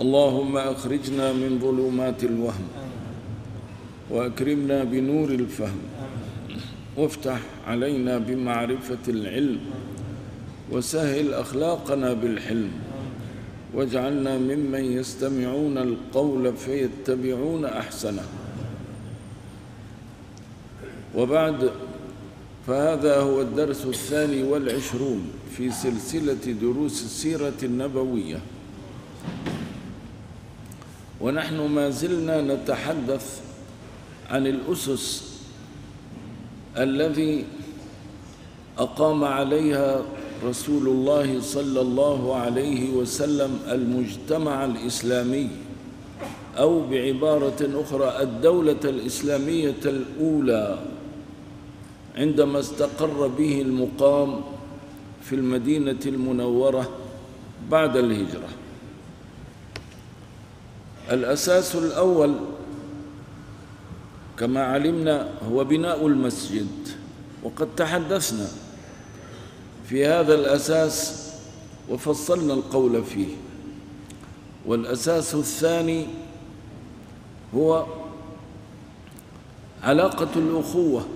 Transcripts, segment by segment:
اللهم أخرجنا من ظلمات الوهم وأكرمنا بنور الفهم وافتح علينا بمعرفة العلم وسهل أخلاقنا بالحلم واجعلنا ممن يستمعون القول فيتبعون أحسنه. وبعد فهذا هو الدرس الثاني والعشرون في سلسلة دروس السيرة النبوية. ونحن ما زلنا نتحدث عن الأسس الذي أقام عليها رسول الله صلى الله عليه وسلم المجتمع الإسلامي أو بعبارة أخرى الدولة الإسلامية الأولى عندما استقر به المقام في المدينة المنورة بعد الهجرة. الأساس الأول كما علمنا هو بناء المسجد وقد تحدثنا في هذا الأساس وفصلنا القول فيه. والأساس الثاني هو علاقة الأخوة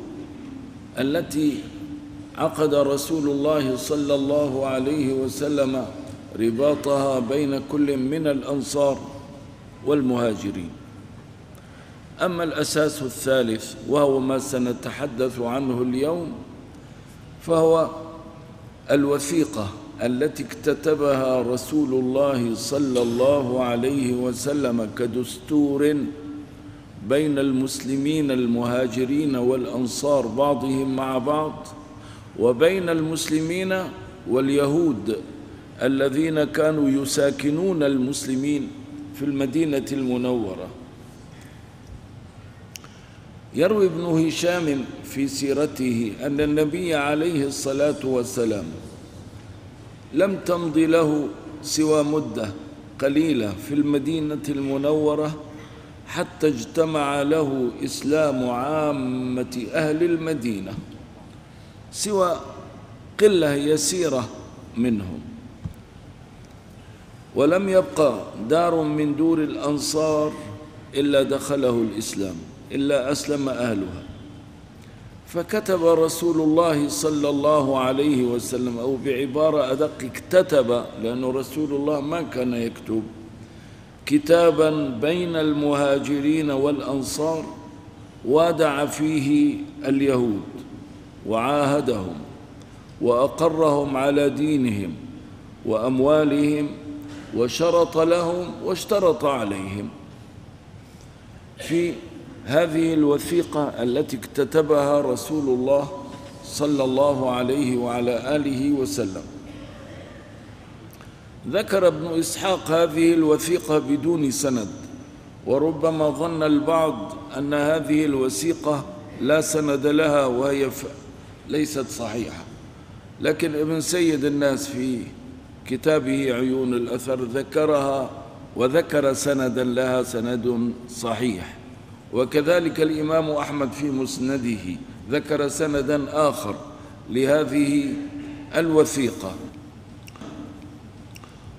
التي عقد رسول الله صلى الله عليه وسلم رباطها بين كل من الأنصار. والمهاجرين. أما الأساس الثالث وهو ما سنتحدث عنه اليوم فهو الوثيقة التي اكتتبها رسول الله صلى الله عليه وسلم كدستور بين المسلمين المهاجرين والأنصار بعضهم مع بعض وبين المسلمين واليهود الذين كانوا يساكنون المسلمين. في المدينة المنورة. يروي ابن هشام في سيرته أن النبي عليه الصلاة والسلام لم تمض له سوى مدة قليلة في المدينة المنورة حتى اجتمع له إسلام عامة أهل المدينة سوى قلة يسيرة منهم. ولم يبقى دار من دور الأنصار إلا دخله الإسلام إلا أسلم أهلها. فكتب رسول الله صلى الله عليه وسلم أو بعبارة أدق اكتتب لأنه رسول الله ما كان يكتب كتابا بين المهاجرين والأنصار وادع فيه اليهود وعاهدهم وأقرهم على دينهم وأموالهم وشرط لهم واشترط عليهم في هذه الوثيقة التي اكتتبها رسول الله صلى الله عليه وعلى آله وسلم ذكر ابن إسحاق هذه الوثيقة بدون سند وربما ظن البعض أن هذه الوثيقة لا سند لها وهي. ليست صحيحة لكن ابن سيد الناس في كتابه عيون الأثر ذكرها وذكر سندا لها سند صحيح. وكذلك الإمام أحمد في مسنده ذكر سندا آخر لهذه الوثيقة.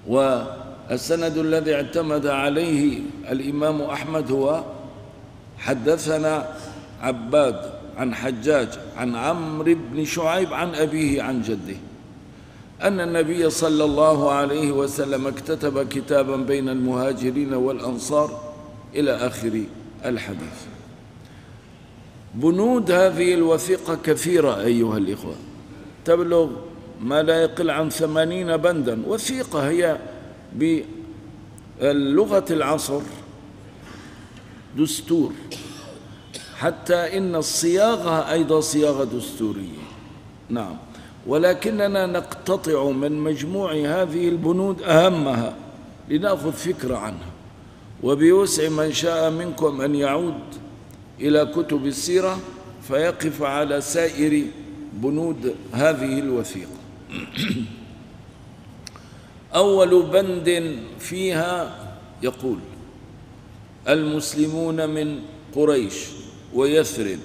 والسند الذي اعتمد عليه الإمام أحمد هو حدثنا عباد عن حجاج عن عمرو بن شعيب عن أبيه عن جده. أن النبي صلى الله عليه وسلم اكتتب كتابا بين المهاجرين والأنصار إلى آخر الحديث. بنود هذه الوثيقة كثيرة أيها الإخوة. تبلغ ما لا يقل عن ثمانين بندا. وثيقة هي باللغة العصر دستور. حتى إن الصياغة أيضا صياغة دستورية. نعم. ولكننا نقتطع من مجموع هذه البنود أهمها لنأخذ فكرة عنها. وبيوسع من شاء منكم أن يعود إلى كتب السيرة فيقف على سائر بنود هذه الوثيقة. أول بند فيها يقول المسلمون من قريش ويثرب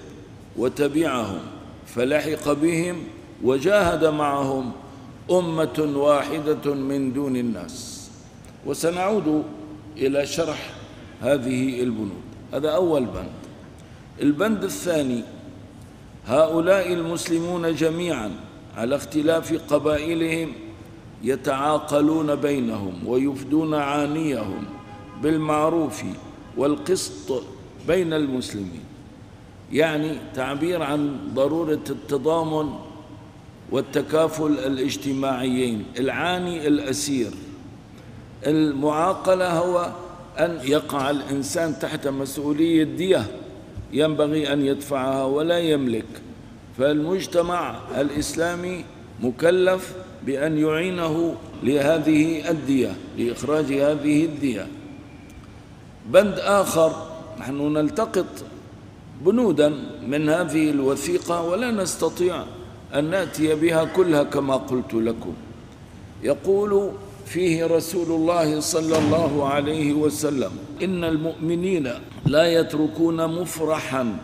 وتبعهم فلحق بهم وجاهد معهم أمة واحدة من دون الناس. وسنعود إلى شرح هذه البنود. هذا أول بند. البند الثاني هؤلاء المسلمون جميعا على اختلاف قبائلهم يتعاقلون بينهم ويفدون عانيهم بالمعروف والقسط بين المسلمين. يعني تعبير عن ضرورة التضامن والتكافل الاجتماعيين العاني الأسير. المعاقلة هو أن يقع الإنسان تحت مسؤولية دية ينبغي أن يدفعها ولا يملك. فالمجتمع الإسلامي مكلف بأن يعينه لهذه الدية لإخراج هذه الدية. بند آخر نحن نلتقط بنودا من هذه الوثيقة ولا نستطيع أن نأتي بها كلها كما قلت لكم. يقول فيه رسول الله صلى الله عليه وسلم إن المؤمنين لا يتركون مفرحا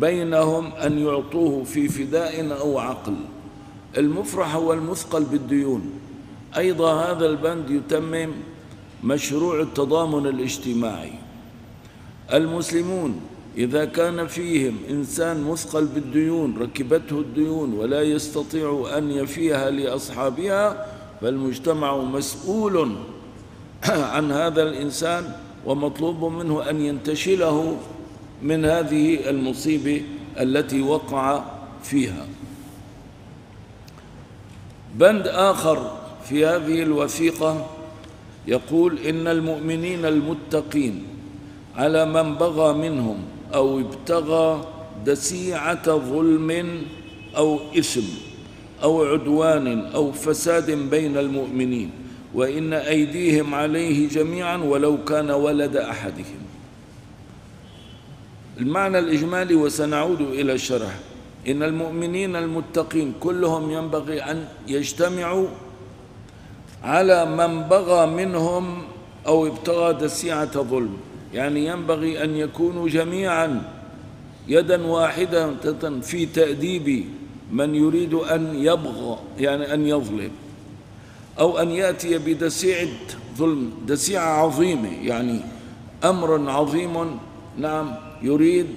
بينهم أن يعطوه في فداء أو عقل. المفرح هو المثقل بالديون. أيضا هذا البند يتمم مشروع التضامن الاجتماعي. المسلمون إذا كان فيهم إنسان مثقل بالديون ركبته الديون ولا يستطيع أن يفيها لأصحابها فالمجتمع مسؤول عن هذا الإنسان ومطلوب منه أن ينتشله من هذه المصيبة التي وقع فيها. بند آخر في هذه الوثيقة يقول إن المؤمنين المتقين على من بغى منهم أو ابتغى دسيعة ظلم أو إثم أو عدوان أو فساد بين المؤمنين وإن أيديهم عليه جميعا ولو كان ولد أحدهم. المعنى الإجمالي وسنعود إلى الشرح. إن المؤمنين المتقين كلهم ينبغي أن يجتمعوا على من بغى منهم أو ابتغى دسيعة ظلم. يعني ينبغي أن يكونوا جميعا يدا واحدة في تأديب من يريد أن يبغى يعني أن يظلم أو أن يأتي بدسيعة ظلم دسيعة عظيمة يعني أمر عظيم نعم يريد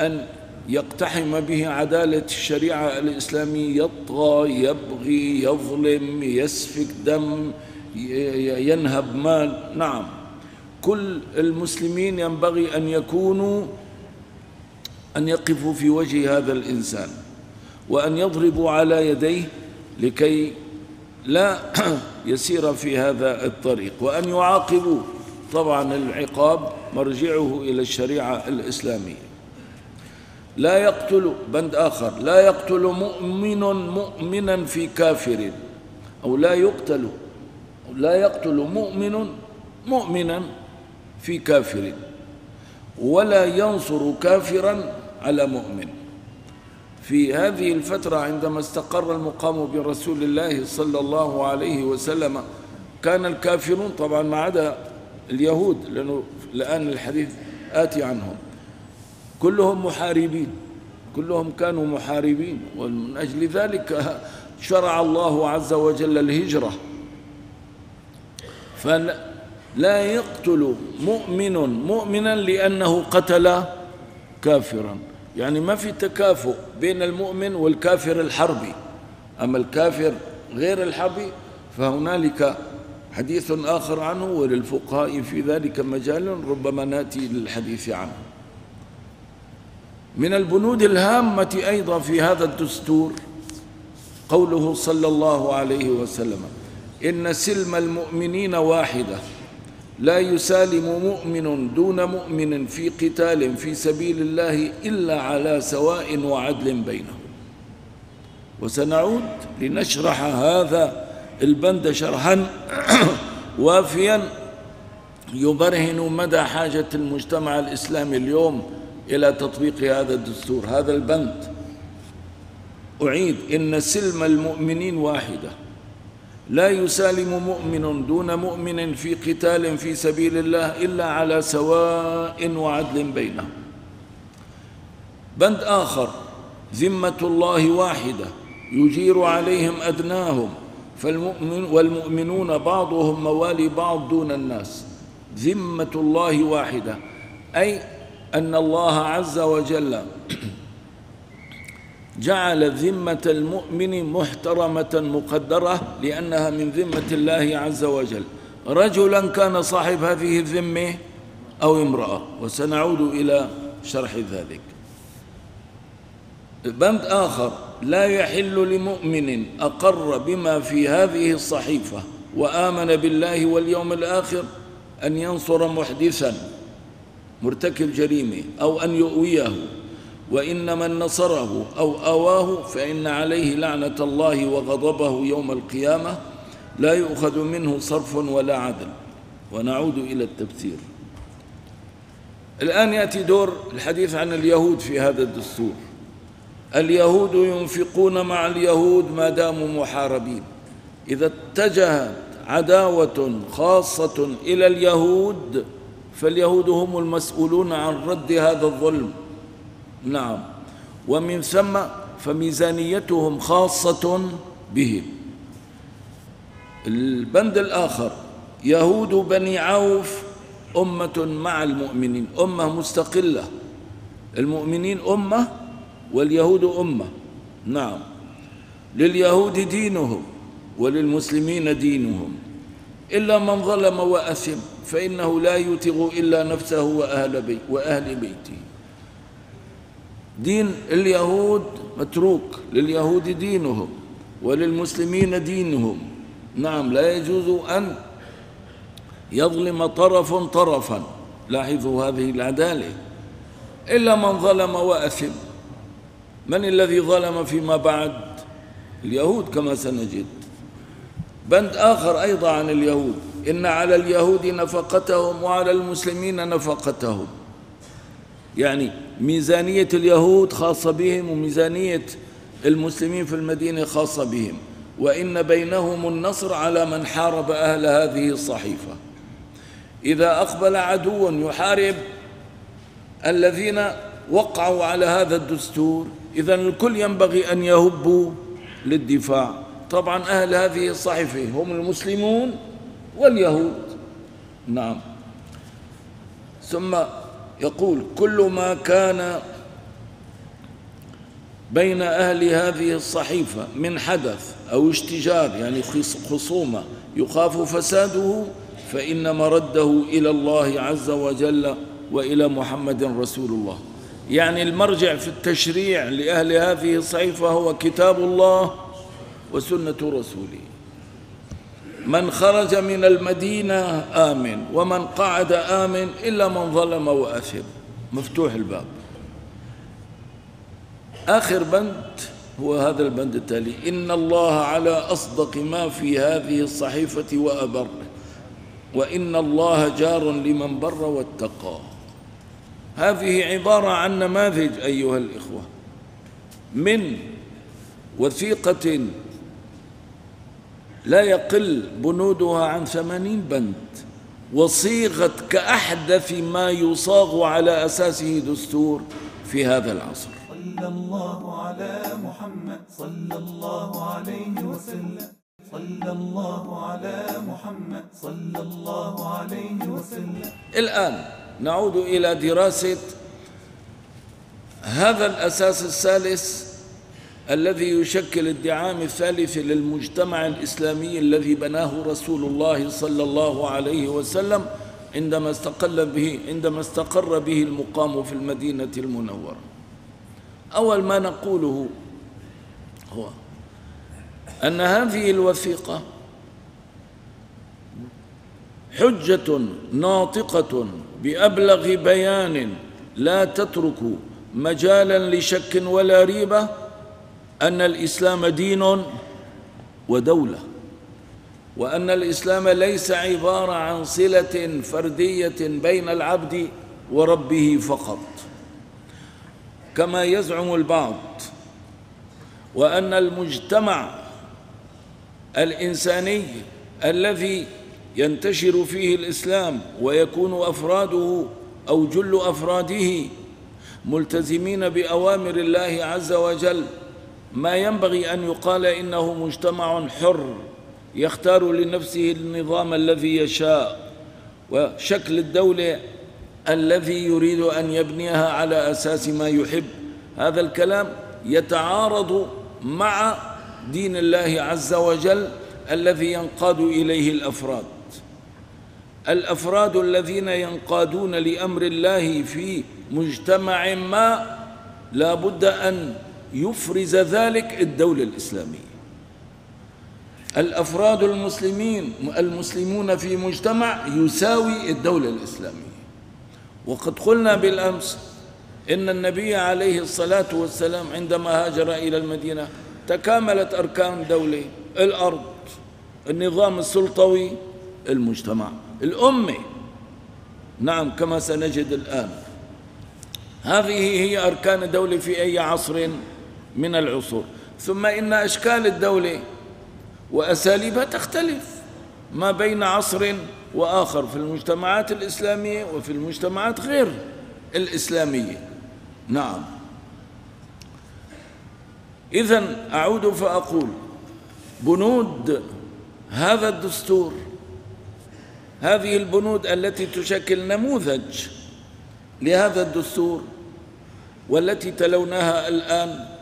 أن يقتحم به عدالة الشريعة الإسلامية يطغى يبغي يظلم يسفك دم ينهب مال نعم. كل المسلمين ينبغي أن يكونوا أن يقفوا في وجه هذا الإنسان وأن يضربوا على يديه لكي لا يسير في هذا الطريق وأن يعاقبوا. طبعا العقاب مرجعه إلى الشريعة الإسلامية. لا يقتل بند آخر لا يقتل مؤمن مؤمنا في كافر أو لا يقتل لا يقتل مؤمن مؤمنا في كافر. ولا ينصر كافرا على مؤمن. في هذه الفترة عندما استقر المقام برسول الله صلى الله عليه وسلم كان الكافرون طبعا ما عدا اليهود لأنه الآن الحديث آتي عنهم. كلهم محاربين كلهم كانوا محاربين ومن أجل ذلك شرع الله عز وجل الهجرة. يقتل مؤمن مؤمنا لأنه قتل كافرا. يعني ما في تكافؤ بين المؤمن والكافر الحربي. أما الكافر غير الحربي فهنالك حديث آخر عنه وللفقهاء في ذلك مجال ربما نأتي للحديث عنه. من البنود الهامة أيضا في هذا الدستور قوله صلى الله عليه وسلم إن سلم المؤمنين واحدة. لا يسالم مؤمن دون مؤمن في قتال في سبيل الله إلا على سواء وعدل بينهم. وسنعود لنشرح هذا البند شرحا وافيا. يبرهن مدى حاجة المجتمع الإسلامي اليوم إلى تطبيق هذا الدستور هذا البند. أعيد إن سلم المؤمنين واحدة. لا يسالم مؤمن دون مؤمن في قتال في سبيل الله إلا على سواء وعدل بينهم. بند آخر ذمة الله واحدة يجير عليهم أدناهم فالمؤمن والمؤمنون بعضهم موالي بعض دون الناس. ذمة الله واحدة أي أن الله عز وجل جعل ذمة المؤمن محترمة مقدرة لأنها من ذمة الله عز وجل. رجلا كان صاحب هذه الذمة أو امرأة وسنعود إلى شرح ذلك. بند آخر لا يحل لمؤمن أقر بما في هذه الصحيفة وآمن بالله واليوم الآخر أن ينصر محدثا مرتكب جريمة أو أن يؤويه. وإن من نصره أو آواه فإن عليه لعنة الله وغضبه يوم القيامة لا يؤخذ منه صرف ولا عدل. ونعود إلى التفسير. الآن يأتي دور الحديث عن اليهود في هذا الدستور. اليهود ينفقون مع اليهود ما داموا محاربين. إذا اتجهت عداوة خاصة إلى اليهود فاليهود هم المسؤولون عن رد هذا الظلم. نعم. ومن ثم فميزانيتهم خاصة بهم. البند الآخر يهود بني عوف أمة مع المؤمنين أمة مستقلة. المؤمنين أمة واليهود أمة. نعم. لليهود دينهم وللمسلمين دينهم. إلا من ظلم وأثم فإنه لا يتغ إلا نفسه وأهل, بي وأهل بيته. دين اليهود متروك لليهود دينهم وللمسلمين دينهم. نعم لا يجوز أن يظلم طرف طرفا. لاحظوا هذه العدالة. إلا من ظلم وأثم. من الذي ظلم فيما بعد؟ اليهود كما سنجد. بند آخر أيضا عن اليهود. إن على اليهود نفقتهم وعلى المسلمين نفقتهم. يعني ميزانية اليهود خاصة بهم وميزانية المسلمين في المدينة خاصة بهم. وإن بينهم النصر على من حارب أهل هذه الصحيفة. إذا أقبل عدو يحارب الذين وقعوا على هذا الدستور إذا الكل ينبغي أن يهبوا للدفاع. طبعا أهل هذه الصحيفة هم المسلمون واليهود. نعم. ثم يقول كل ما كان بين أهل هذه الصحيفة من حدث أو اشتجار يعني خصومة يخاف فساده فإن مرده إلى الله عز وجل وإلى محمد رسول الله. يعني المرجع في التشريع لأهل هذه الصحيفة هو كتاب الله وسنة رسوله. من خرج من المدينة آمن ومن قعد آمن إلا من ظلم وأثم. مفتوح الباب. آخر بند هو هذا البند التالي. إن الله على أصدق ما في هذه الصحيفة وأبر. وإن الله جار لمن بر واتقى. هذه عبارة عن نماذج أيها الإخوة. من وثيقة لا يقل بنودها عن ثمانين بند. وصيغت كأحدث ما يصاغ على أساسه دستور في هذا العصر. صلى الله على محمد صلى الله عليه وسلم. صلى الله على محمد صلى الله عليه وسلم. الآن نعود إلى دراسة هذا الأساس الثالث الذي يشكل الدعام الثالث للمجتمع الإسلامي الذي بناه رسول الله صلى الله عليه وسلم عندما استقل به عندما استقر به المقام في المدينة المنورة. أول ما نقوله هو أن هذه الوثيقة حجة ناطقة بأبلغ بيان لا تترك مجالا لشك ولا ريبة أن الإسلام دين ودولة وأن الإسلام ليس عبارة عن صلة فردية بين العبد وربه فقط كما يزعم البعض وأن المجتمع الإنساني الذي ينتشر فيه الإسلام ويكون أفراده أو جل أفراده ملتزمين بأوامر الله عز وجل ما ينبغي أن يقال إنه مجتمع حر يختار لنفسه النظام الذي يشاء وشكل الدولة الذي يريد أن يبنيها على أساس ما يحب. هذا الكلام يتعارض مع دين الله عز وجل الذي ينقاد إليه الأفراد. الأفراد الذين ينقادون لأمر الله في مجتمع ما لا بد أن يفرز ذلك الدولة الإسلامية. الأفراد المسلمين المسلمون في مجتمع يساوي الدولة الإسلامية. وقد قلنا بالأمس إن النبي عليه الصلاة والسلام عندما هاجر إلى المدينة تكاملت أركان الدولة الأرض النظام السلطوي المجتمع. الأمة نعم كما سنجد الآن. هذه هي أركان الدولة في أي عصر. من العصور. ثم إن أشكال الدولة وأساليبها تختلف ما بين عصر وآخر في المجتمعات الإسلامية وفي المجتمعات غير الإسلامية. نعم. إذا أعود فأقول بنود هذا الدستور هذه البنود التي تشكل نموذج لهذا الدستور والتي تلوناها الآن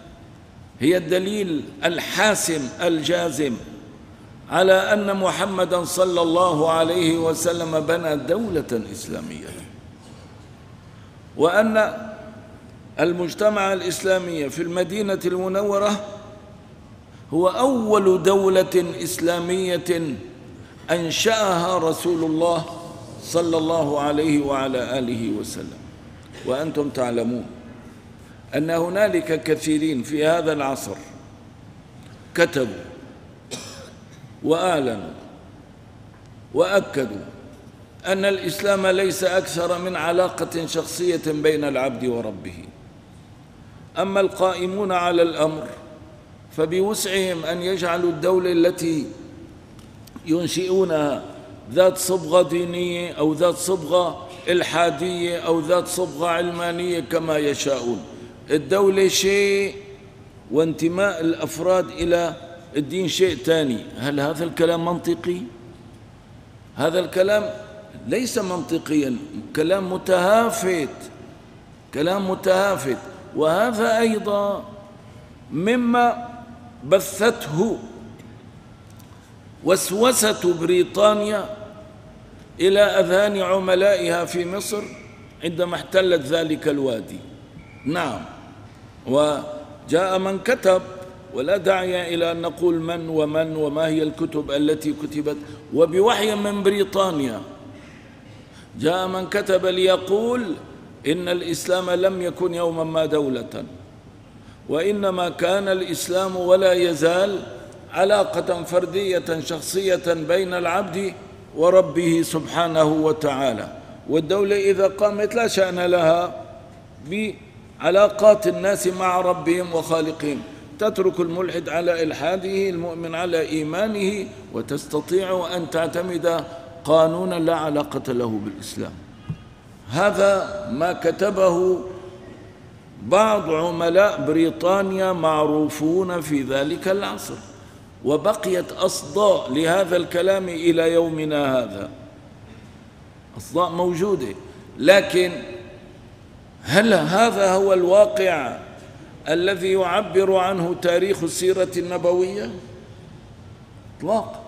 هي الدليل الحاسم الجازم على أن محمدا صلى الله عليه وسلم بنى دولة إسلامية. وأن المجتمع الإسلامي في المدينة المنورة هو أول دولة إسلامية أنشأها رسول الله صلى الله عليه وعلى آله وسلم. وأنتم تعلمون أن هنالك كثيرين في هذا العصر كتبوا وأعلنوا وأكدوا أن الإسلام ليس أكثر من علاقة شخصية بين العبد وربه. أما القائمون على الأمر فبوسعهم أن يجعلوا الدولة التي ينشئونها ذات صبغة دينية أو ذات صبغة إلحادية أو ذات صبغة علمانية كما يشاءون. الدولة شيء وانتماء الأفراد إلى الدين شيء ثاني هل هذا الكلام منطقي؟ هذا الكلام ليس منطقيا. كلام متهافت. كلام متهافت. وهذا أيضا مما بثته وسوسة بريطانيا إلى أذهان عملائها في مصر عندما احتلت ذلك الوادي. نعم. وجاء من كتب ولا داعي إلى أن نقول من ومن وما هي الكتب التي كتبت. وبوحي من بريطانيا جاء من كتب ليقول إن الإسلام لم يكن يوما ما دولة وإنما كان الإسلام ولا يزال علاقة فردية شخصية بين العبد وربه سبحانه وتعالى. والدولة إذا قامت لا شأن لها بعلاقات الناس مع ربهم وخالقهم. تترك الملحد على إلحاده المؤمن على إيمانه وتستطيع أن تعتمد قانونا لا علاقة له بالإسلام. هذا ما كتبه بعض عملاء بريطانيا معروفون في ذلك العصر. وبقيت أصداء لهذا الكلام إلى يومنا هذا. أصداء موجودة لكن هل هذا هو الواقع الذي يعبر عنه تاريخ السيرة النبوية؟ إطلاق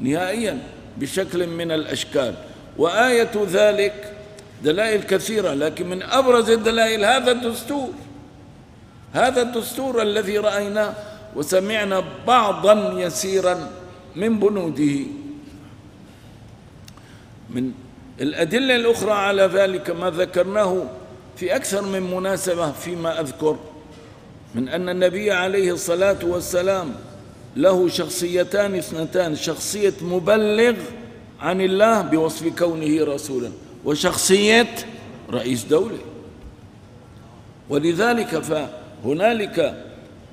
نهائيا بشكل من الأشكال. وآية ذلك دلائل كثيرة لكن من أبرز الدلائل هذا الدستور. هذا الدستور الذي رأيناه وسمعنا بعضا يسيرا من بنوده. من الأدلة الأخرى على ذلك ما ذكرناه في أكثر من مناسبة فيما أذكر من أن النبي عليه الصلاة والسلام له شخصيتان اثنتان شخصية مبلغ عن الله بوصف كونه رسولا وشخصية رئيس دولة. ولذلك فهنالك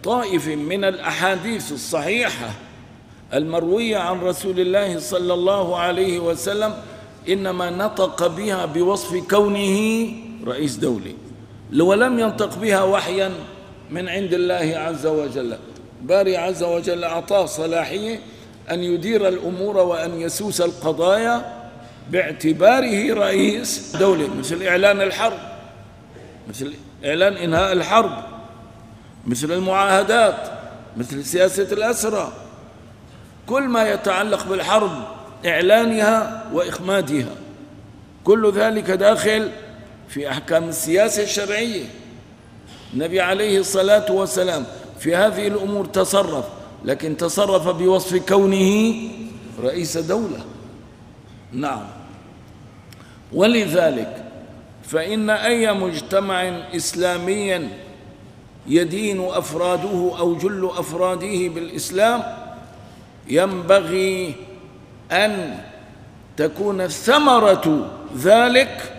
طائف من الأحاديث الصحيحة المروية عن رسول الله صلى الله عليه وسلم إنما نطق بها بوصف كونه رئيس دولة ولم ينطق بها وحيا من عند الله عز وجل. باري عز وجل أعطاه صلاحية أن يدير الأمور وأن يسوس القضايا باعتباره رئيس دولة مثل إعلان الحرب. مثل إعلان إنهاء الحرب. مثل المعاهدات. مثل سياسة الأسرى. كل ما يتعلق بالحرب إعلانها وإخمادها. كل ذلك داخل في أحكام السياسة الشرعية. النبي عليه الصلاة والسلام في هذه الأمور تصرف لكن تصرف بوصف كونه رئيس دولة. نعم. ولذلك فإن أي مجتمع إسلامي يدين أفراده أو جل أفراده بالإسلام ينبغي أن تكون ثمرة ذلك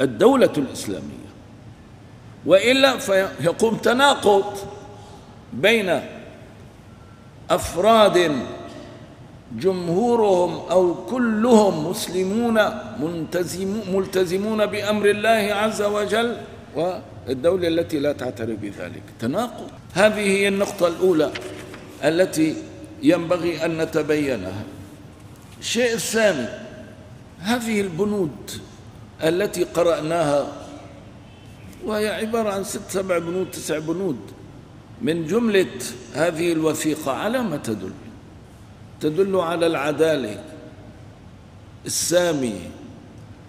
الدولة الإسلامية. وإلا فيقوم تناقض بين أفراد جمهورهم أو كلهم مسلمون ملتزمون بأمر الله عز وجل والدولة التي لا تعترف بذلك. تناقض. هذه هي النقطة الأولى التي ينبغي أن نتبينها. الشيء الثاني هذه البنود التي قرأناها وهي عبارة عن ست سبع بنود تسع بنود. من جملة هذه الوثيقة على ما تدل؟ تدل على العدالة السامية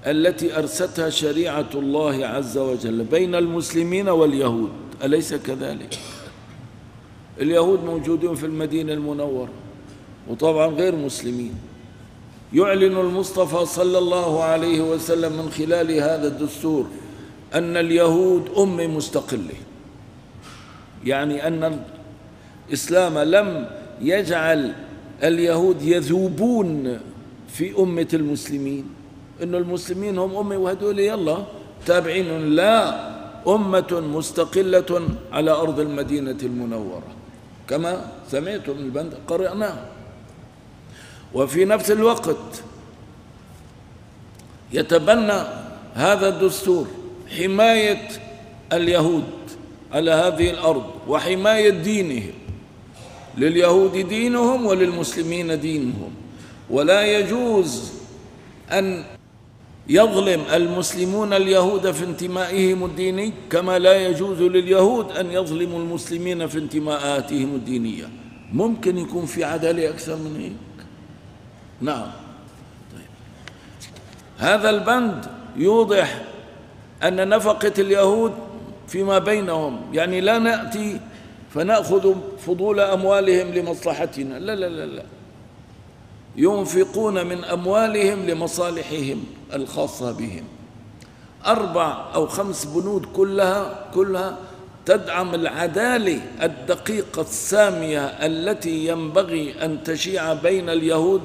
التي أرستها شريعة الله عز وجل بين المسلمين واليهود. أليس كذلك؟ اليهود موجودون في المدينة المنورة وطبعا غير مسلمين. يعلن المصطفى صلى الله عليه وسلم من خلال هذا الدستور أن اليهود أمة مستقلة. يعني أن الإسلام لم يجعل اليهود يذوبون في أمة المسلمين. إن المسلمين هم أمة وهدول يلا تابعين. لا أمة مستقلة على أرض المدينة المنورة. كما سمعتم البند قرأناه. وفي نفس الوقت يتبنى هذا الدستور حماية اليهود على هذه الأرض وحماية دينهم لليهود دينهم وللمسلمين دينهم. ولا يجوز أن يظلم المسلمون اليهود في انتمائهم الديني كما لا يجوز لليهود أن يظلموا المسلمين في انتماءاتهم الدينية. ممكن يكون في عدالة أكثر من هيك؟ نعم. طيب. هذا البند يوضح أن نفقة اليهود فيما بينهم يعني لا نأتي فنأخذ فضول أموالهم لمصلحتنا. لا لا لا لا. ينفقون من أموالهم لمصالحهم الخاصة بهم. أربع أو خمس بنود كلها كلها تدعم العدالة الدقيقة السامية التي ينبغي أن تشيع بين اليهود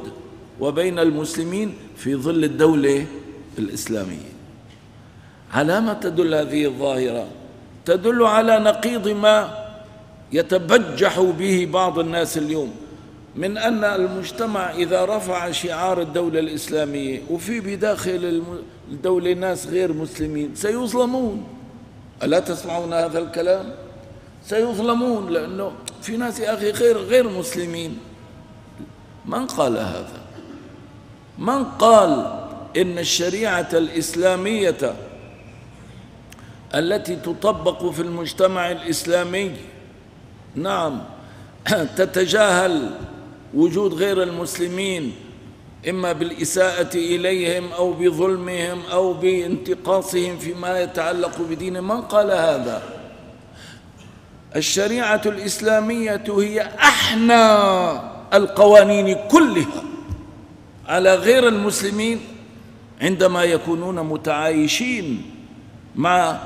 وبين المسلمين في ظل الدولة الإسلامية. على ما تدل هذه الظاهرة؟ تدل على نقيض ما يتبجح به بعض الناس اليوم من أن المجتمع إذا رفع شعار الدولة الإسلامية وفي بداخل الدولة ناس غير مسلمين سيظلمون. ألا تسمعون هذا الكلام؟ سيظلمون لأنه في ناس يا أخي غير غير مسلمين. من قال هذا؟ من قال إن الشريعة الإسلامية التي تطبق في المجتمع الإسلامي نعم تتجاهل وجود غير المسلمين إما بالإساءة إليهم أو بظلمهم أو بانتقاصهم فيما يتعلق بدينهم من قال هذا؟ الشريعة الإسلامية هي أحنى القوانين كلها. على غير المسلمين عندما يكونون متعايشين مع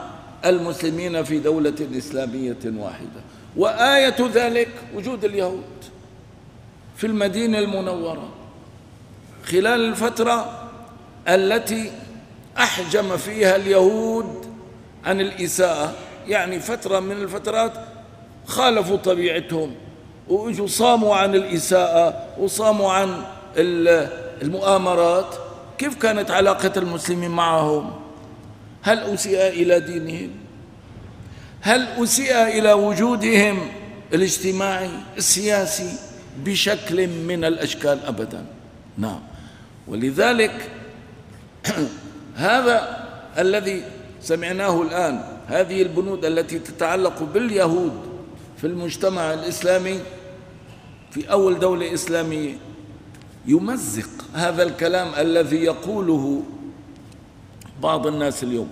المسلمين في دولة إسلامية واحدة. وآية ذلك وجود اليهود في المدينة المنورة خلال الفترة التي أحجم فيها اليهود عن الإساءة. يعني فترة من الفترات خالفوا طبيعتهم وإجوا صاموا عن الإساءة وصاموا عن المؤامرات كيف كانت علاقة المسلمين معهم؟ هل أسيء إلى دينهم؟ هل أسيء إلى وجودهم الاجتماعي السياسي بشكل من الأشكال أبدا؟ نعم. ولذلك هذا الذي سمعناه الآن هذه البنود التي تتعلق باليهود في المجتمع الإسلامي في أول دولة إسلامية. يمزق هذا الكلام الذي يقوله بعض الناس اليوم.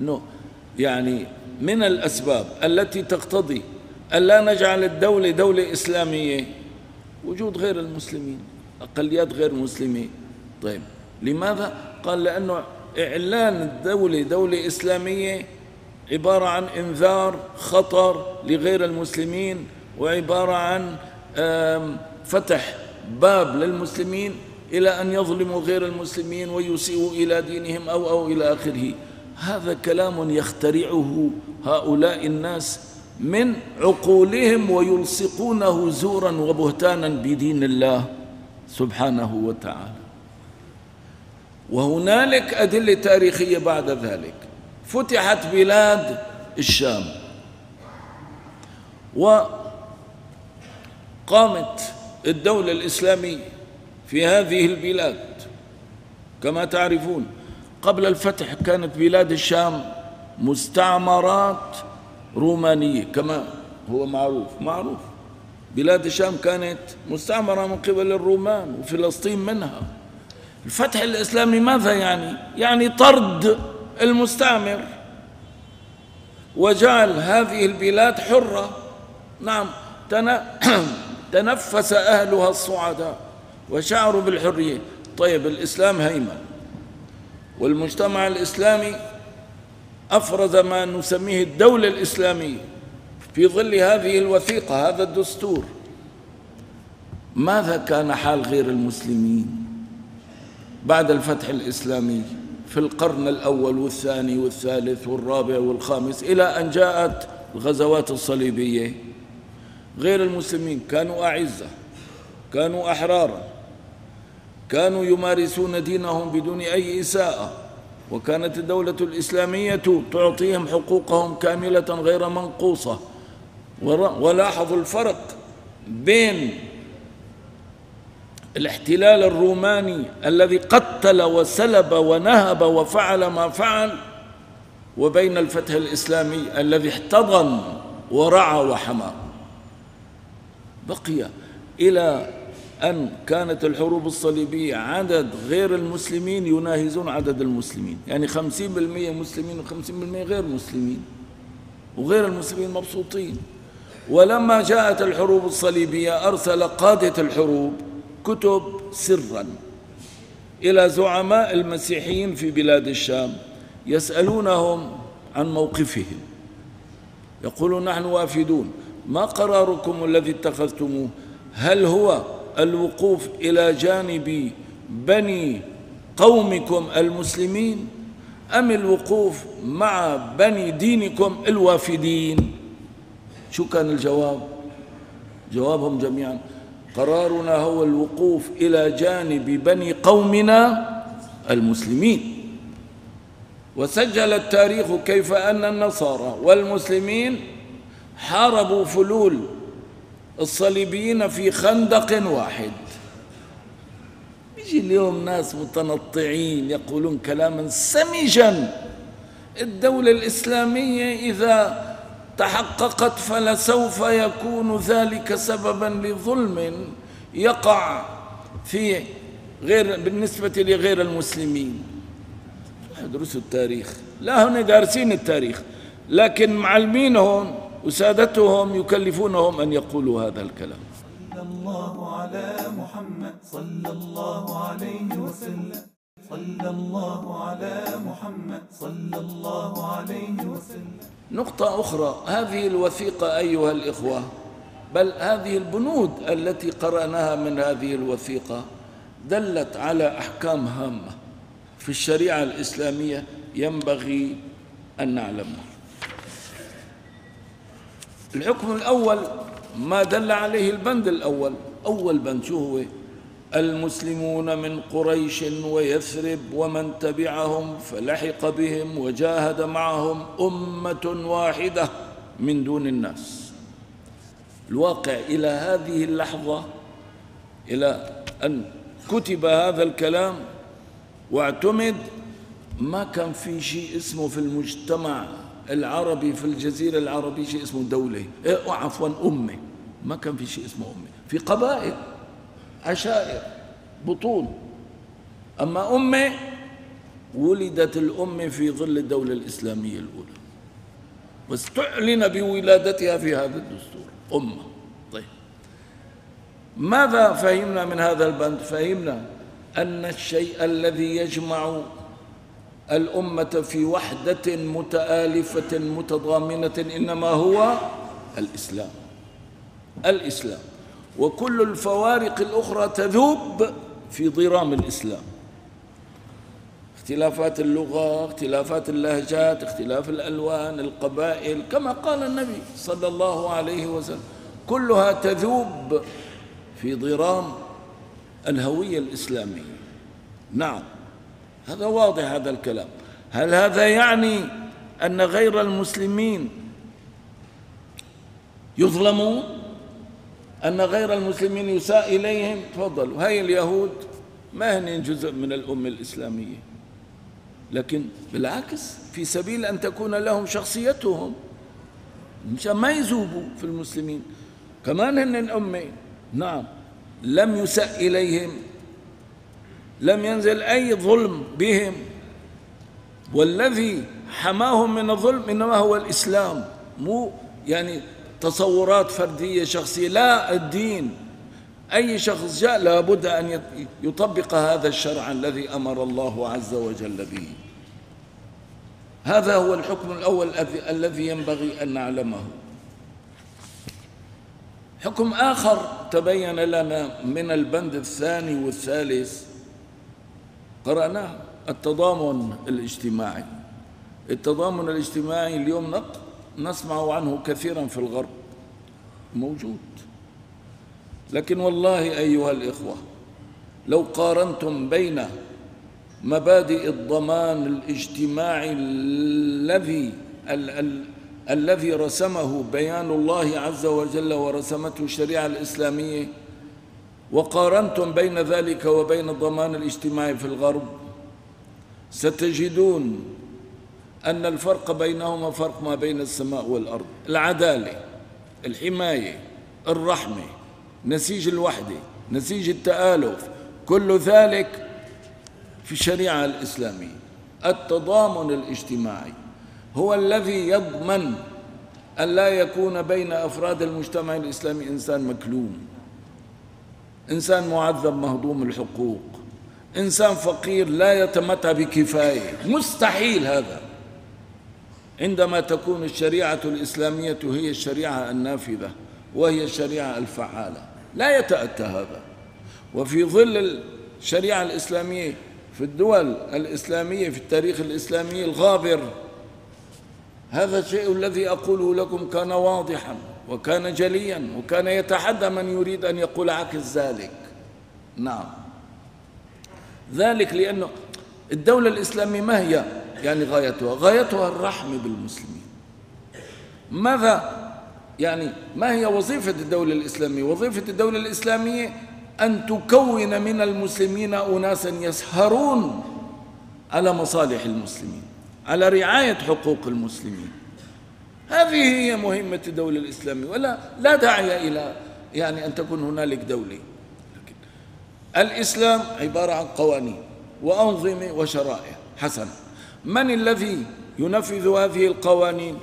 إنه يعني من الأسباب التي تقتضي الا نجعل الدولة دولة إسلامية. وجود غير المسلمين أقليات غير مسلمين طيب لماذا؟ قال لأنه إعلان الدولة دولة إسلامية عبارة عن إنذار خطر لغير المسلمين وعبارة عن فتح باب للمسلمين إلى أن يظلموا غير المسلمين ويسيئوا إلى دينهم أو أو إلى آخره. هذا كلام يخترعه هؤلاء الناس من عقولهم ويلصقونه زورا وبهتانا بدين الله سبحانه وتعالى. وهنالك أدلة تاريخية بعد ذلك. فتحت بلاد الشام. وقامت الدولة الإسلامية في هذه البلاد كما تعرفون قبل الفتح كانت بلاد الشام مستعمرات رومانية كما هو معروف. معروف. بلاد الشام كانت مستعمرة من قبل الرومان وفلسطين منها. الفتح الإسلامي ماذا يعني؟ يعني طرد المستعمر. وجعل هذه البلاد حرة. نعم تنفس أهلها الصعداء وشعروا بالحرية. طيب الإسلام هيمن. والمجتمع الإسلامي أفرز ما نسميه الدولة الإسلامية في ظل هذه الوثيقة هذا الدستور. ماذا كان حال غير المسلمين بعد الفتح الإسلامي في القرن الأول والثاني والثالث والرابع والخامس إلى أن جاءت الغزوات الصليبية؟ غير المسلمين كانوا أعزة كانوا أحرارا كانوا يمارسون دينهم بدون أي إساءة. وكانت الدولة الإسلامية تعطيهم حقوقهم كاملة غير منقوصة. ولاحظوا الفرق بين الاحتلال الروماني الذي قتل وسلب ونهب وفعل ما فعل وبين الفتح الإسلامي الذي احتضن ورعى وحمى. بقي إلى أن كانت الحروب الصليبية عدد غير المسلمين يناهزون عدد المسلمين. يعني خمسين بالمية مسلمين وخمسين بالمية غير مسلمين. وغير المسلمين مبسوطين. ولما جاءت الحروب الصليبية أرسل قادة الحروب كتب سرا إلى زعماء المسيحيين في بلاد الشام يسألونهم عن موقفهم. يقولون نحن وافدون. ما قراركم الذي اتخذتموه؟ هل هو الوقوف إلى جانب بني قومكم المسلمين أم الوقوف مع بني دينكم الوافدين؟ شو كان الجواب؟ جوابهم جميعا قرارنا هو الوقوف إلى جانب بني قومنا المسلمين. وسجل التاريخ كيف أن النصارى والمسلمين حاربوا فلول الصليبيين في خندق واحد. يجي اليوم ناس متنطعين يقولون كلاما سمجا الدولة الإسلامية إذا تحققت فلسوف يكون ذلك سببا لظلم يقع في غير بالنسبة لغير المسلمين. ادرسوا التاريخ. لا هن دارسين التاريخ لكن معلمينهم وسادتهم يكلفونهم أن يقولوا هذا الكلام. صلى الله على محمد صلى الله عليه وسلم. صلى الله على محمد صلى الله عليه وسلم. نقطة أخرى هذه الوثيقة أيها الإخوة بل هذه البنود التي قرأناها من هذه الوثيقة دلت على أحكام هامة في الشريعة الإسلامية ينبغي أن نعلمها. الحكم الأول ما دل عليه البند الأول. أول بند شو هو؟ المسلمون من قريش ويثرب ومن تبعهم فلحق بهم وجاهد معهم أمة واحدة من دون الناس. الواقع إلى هذه اللحظة إلى أن كتب هذا الكلام واعتمد ما كان في شيء اسمه في المجتمع العربي في الجزيرة العربية شيء اسمه دولة. إيه عفوا أمة. ما كان في شيء اسمه أمة. في قبائل عشائر بطون. أما أمة ولدت الأمة في ظل الدولة الإسلامية الأولى. واستعلن بولادتها في هذا الدستور. أمة. طيب. ماذا فهمنا من هذا البند؟ فهمنا أن الشيء الذي يجمع الأمة في وحدة متآلفة متضامنة إنما هو الإسلام. الإسلام. وكل الفوارق الأخرى تذوب في ضرام الإسلام. اختلافات اللغة اختلافات اللهجات اختلاف الألوان القبائل كما قال النبي صلى الله عليه وسلم كلها تذوب في ضرام الهوية الإسلامية. نعم. هذا واضح هذا الكلام. هل هذا يعني أن غير المسلمين يظلمون؟ أن غير المسلمين يساء إليهم؟ تفضلوا. هاي اليهود ما هن جزء من الأمة الإسلامية. لكن بالعكس في سبيل أن تكون لهم شخصيتهم. مشان ما يذوبوا في المسلمين. كمان هن الأمة. نعم. لم يسأ إليهم. لم ينزل أي ظلم بهم. والذي حماهم من الظلم إنما هو الإسلام. مو يعني تصورات فردية شخصية لا الدين. أي شخص جاء لابد أن يطبق هذا الشرع الذي أمر الله عز وجل به. هذا هو الحكم الأول الذي ينبغي أن نعلمه. حكم آخر تبين لنا من البند الثاني والثالث قرأناه. التضامن الاجتماعي. التضامن الاجتماعي اليوم نسمع عنه كثيرا في الغرب. موجود. لكن والله أيها الإخوة لو قارنتم بين مبادئ الضمان الاجتماعي الذي ال ال الذي رسمه بيان الله عز وجل ورسمته الشريعة الإسلامية وقارنتم بين ذلك وبين الضمان الاجتماعي في الغرب. ستجدون أن الفرق بينهما فرق ما بين السماء والأرض. العدالة الحماية الرحمة نسيج الوحدة نسيج التآلف كل ذلك في الشريعة الإسلامية. التضامن الاجتماعي هو الذي يضمن أن لا يكون بين أفراد المجتمع الإسلامي إنسان مكلوم. إنسان معذب مهضوم الحقوق. إنسان فقير لا يتمتع بكفاية. مستحيل هذا. عندما تكون الشريعة الإسلامية هي الشريعة النافذة وهي الشريعة الفعالة. لا يتأتى هذا. وفي ظل الشريعة الإسلامية في الدول الإسلامية في التاريخ الإسلامي الغابر هذا الشيء الذي أقوله لكم كان واضحا. وكان جليا وكان يتحدى من يريد أن يقول عكس ذلك. نعم. ذلك لأنه الدولة الإسلامية ما هي؟ يعني غايتها. غايتها الرحم بالمسلمين. ماذا؟ يعني ما هي وظيفة الدولة الإسلامية؟ وظيفة الدولة الإسلامية أن تكون من المسلمين أناسا يسهرون على مصالح المسلمين على رعاية حقوق المسلمين. هذه هي مهمة الدولة الإسلامية ولا لا داعي إلى يعني أن تكون هنالك دولة. لكن الإسلام عبارة عن قوانين وأنظمة وشرائع حسنا من الذي ينفذ هذه القوانين؟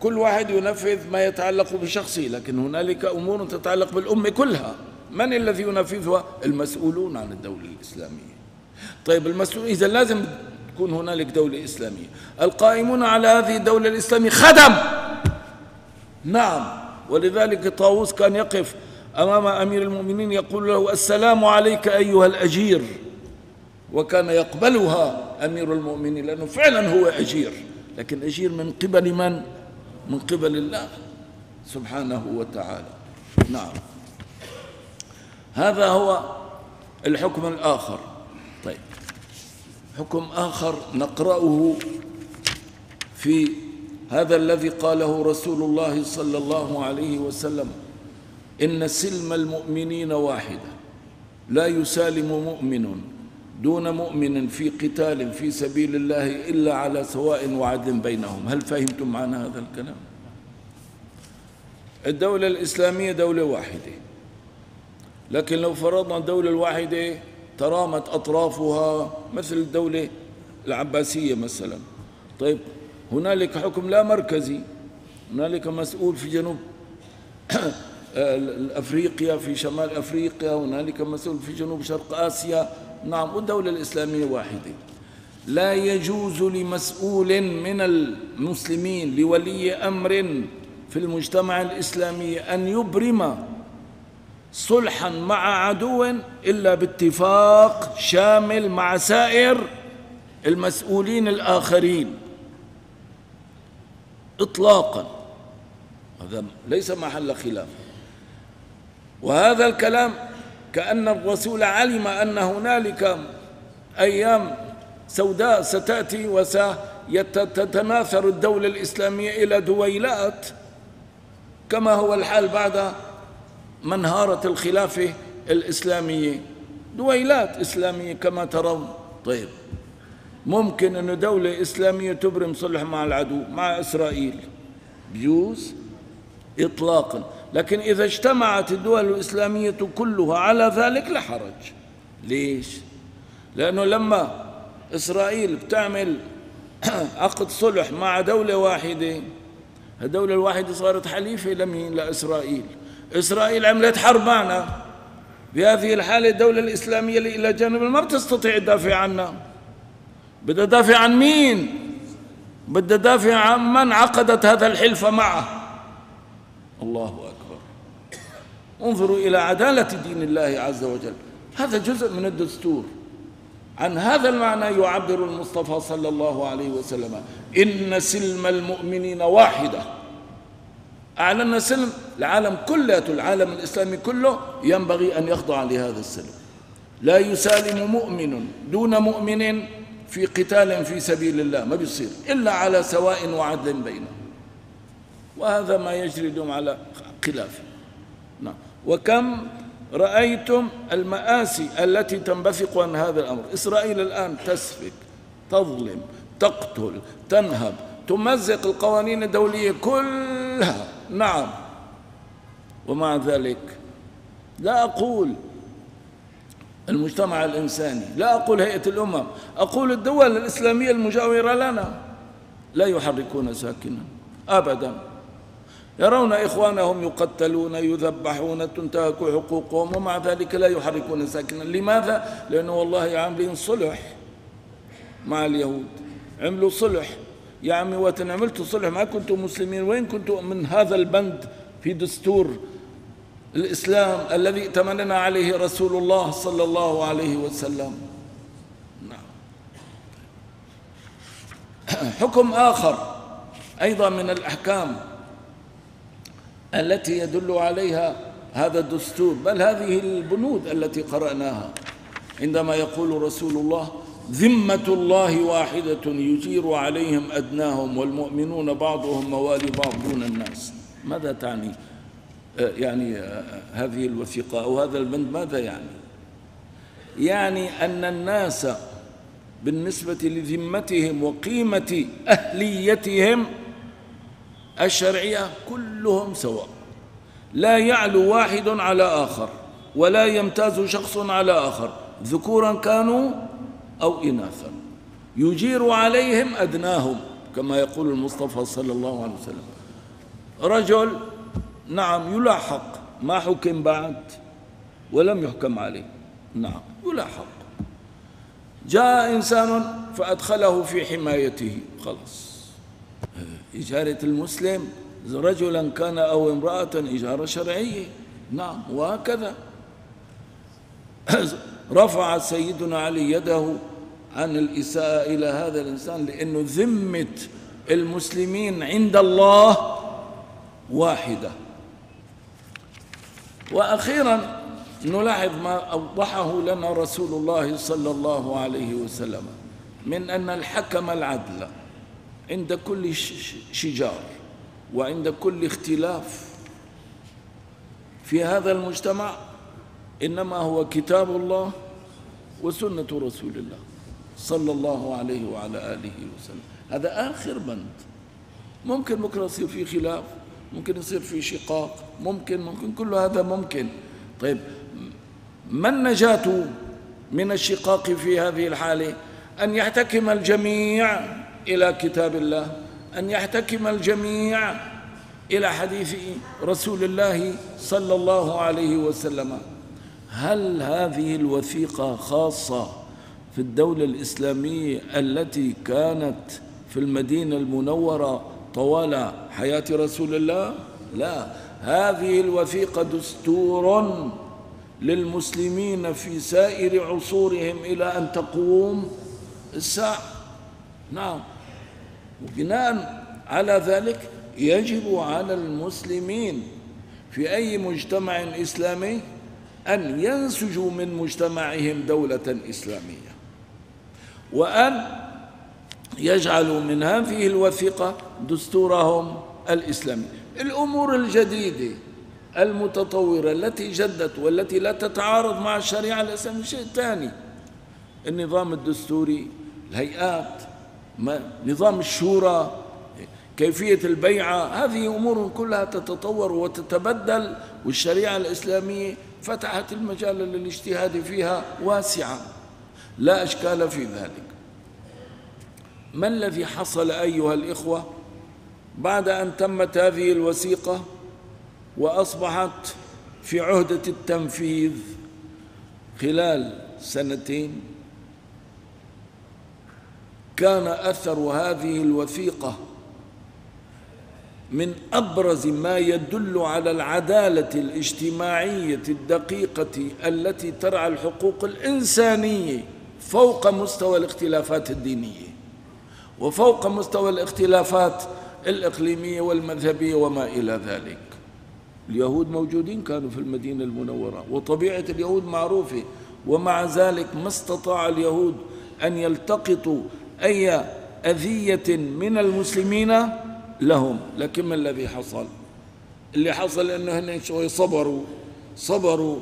كل واحد ينفذ ما يتعلق بشخصه لكن هنالك أمور تتعلق بالأمة كلها. من الذي ينفذها؟ المسؤولون عن الدولة الإسلامية. طيب المسؤول إذا لازم تكون هنالك دولة إسلامية. القائمون على هذه الدولة الإسلامية خدم. نعم. ولذلك طاووس كان يقف أمام أمير المؤمنين يقول له السلام عليك أيها الأجير. وكان يقبلها أمير المؤمنين لأنه فعلا هو أجير. لكن أجير من قبل من؟ من قبل الله سبحانه وتعالى. نعم. هذا هو الحكم الآخر. حكم آخر نقرأه في هذا الذي قاله رسول الله صلى الله عليه وسلم. إن سلم المؤمنين واحدة لا يسالم مؤمن دون مؤمن في قتال في سبيل الله إلا على سواء وعدل بينهم. هل فهمتم معنى هذا الكلام؟ الدولة الإسلامية دولة واحدة لكن لو فرضنا الدولة الواحدة ترامت أطرافها مثل الدولة العباسية مثلا. طيب هنالك حكم لا مركزي هنالك مسؤول في جنوب أفريقيا في شمال أفريقيا هنالك مسؤول في جنوب شرق آسيا. نعم والدولة الإسلامية واحدة. لا يجوز لمسؤول من المسلمين لولي أمر في المجتمع الإسلامي أن يبرم صلحا مع عدو إلا باتفاق شامل مع سائر المسؤولين الآخرين. إطلاقا. هذا ليس محل خلاف. وهذا الكلام كأن الرسول علم أن هنالك أيام سوداء ستأتي وستتناثر الدولة الإسلامية إلى دويلات كما هو الحال بعد منهارة الخلافة الإسلامية دويلات إسلامية كما ترون. طيب ممكن أن دولة إسلامية تبرم صلح مع العدو مع إسرائيل. بيوز إطلاقا. لكن إذا اجتمعت الدول الإسلامية كلها على ذلك لا حرج. ليش؟ لأنه لما إسرائيل بتعمل عقد صلح مع دولة واحدة الدولة الواحدة صارت حليفة لمين؟ لإسرائيل. إسرائيل عملت حرب معنا بهذه الحالة الدولة الإسلامية اللي إلى جانب ما بتستطيع تدافع عنا بدها تدافع عن مين؟ بدها تدافع عن من عقدت هذا الحلف معه. الله أكبر. انظروا إلى عدالة دين الله عز وجل. هذا جزء من الدستور. عن هذا المعنى يعبر المصطفى صلى الله عليه وسلم. إن سلم المؤمنين واحدة. أعلن سلم العالم كله العالم الإسلامي كله ينبغي أن يخضع لهذا السلم. لا يسالم مؤمن دون مؤمن في قتال في سبيل الله ما بيصير إلا على سواء وعدل بينهم. وهذا ما يجري اليوم على خلافه نعم. وكم رأيتم المآسي التي تنبثق عن هذا الأمر؟ إسرائيل الآن تسفك تظلم تقتل تنهب تمزق القوانين الدولية كلها. نعم. ومع ذلك لا أقول المجتمع الإنساني لا أقول هيئة الأمم أقول الدول الإسلامية المجاورة لنا. لا يحركون ساكنا أبدا. يرون إخوانهم يقتلون يذبحون تنتهك حقوقهم ومع ذلك لا يحركون ساكنا. لماذا؟ لأنه والله عاملين صلح مع اليهود. عملوا صلح يا عمي وقت عملتوا صلح ما كنتم مسلمين. وين كنتم من هذا البند في دستور الإسلام الذي ائتمننا عليه رسول الله صلى الله عليه وسلم. نعم. حكم آخر أيضا من الأحكام التي يدل عليها هذا الدستور بل هذه البنود التي قرأناها. عندما يقول رسول الله ذمة الله واحدة يجير عليهم أدناهم والمؤمنون بعضهم موالي بعض دون الناس. ماذا تعني؟ يعني هذه الوثيقة أو هذا البند ماذا يعني؟ يعني أن الناس بالنسبة لذمتهم وقيمة أهليتهم الشرعية كلهم سواء. لا يعلو واحد على آخر ولا يمتاز شخص على آخر. ذكورا كانوا أو إناثا. يجير عليهم أدناهم كما يقول المصطفى صلى الله عليه وسلم. رجل نعم يلاحق. ما حكم بعد؟ ولم يحكم عليه. نعم يلاحق. جاء إنسان فأدخله في حمايته. خلاص. إجارة المسلم رجلا كان أو امرأة إجارة شرعية. نعم وهكذا. رفع سيدنا علي يده عن الإساءة إلى هذا الإنسان لأنه ذمة المسلمين عند الله واحدة. وأخيرا نلاحظ ما أوضحه لنا رسول الله صلى الله عليه وسلم من أن الحكم العدل عند كل شجار وعند كل اختلاف في هذا المجتمع إنما هو كتاب الله وسنة رسول الله صلى الله عليه وعلى آله وسلم. هذا آخر بند. ممكن بكرة يصير في خلاف ممكن يصير في شقاق ممكن ممكن كل هذا ممكن. طيب ما النجاة من الشقاق في هذه الحالة؟ أن يحتكم الجميع إلى كتاب الله أن يحتكم الجميع إلى حديث رسول الله صلى الله عليه وسلم. هل هذه الوثيقة خاصة في الدولة الإسلامية التي كانت في المدينة المنورة طوال حياة رسول الله؟ لا. هذه الوثيقة دستور للمسلمين في سائر عصورهم إلى أن تقوم الساعة. نعم. وبناء على ذلك يجب على المسلمين في أي مجتمع إسلامي أن ينسجوا من مجتمعهم دولة إسلامية وأن يجعلوا من هذه الوثيقة دستورهم الإسلامي. الأمور الجديدة المتطورة التي جدت والتي لا تتعارض مع الشريعة الإسلامية شيء ثاني. النظام الدستوري الهيئات نظام الشورى كيفية البيعة هذه أمور كلها تتطور وتتبدل والشريعة الإسلامية فتحت المجال للاجتهاد فيها واسعة لا أشكال في ذلك. ما الذي حصل أيها الإخوة بعد أن تمت هذه الوثيقة وأصبحت في عهدة التنفيذ خلال سنتين؟ كان أثر هذه الوثيقة من أبرز ما يدل على العدالة الاجتماعية الدقيقة التي ترعى الحقوق الإنسانية فوق مستوى الاختلافات الدينية وفوق مستوى الاختلافات الإقليمية والمذهبية وما إلى ذلك. اليهود موجودين كانوا في المدينة المنورة وطبيعة اليهود معروفة ومع ذلك ما استطاع اليهود أن يلتقطوا أي أذية من المسلمين لهم. لكن ما الذي حصل؟ اللي حصل أنه هن شوي صبروا صبروا.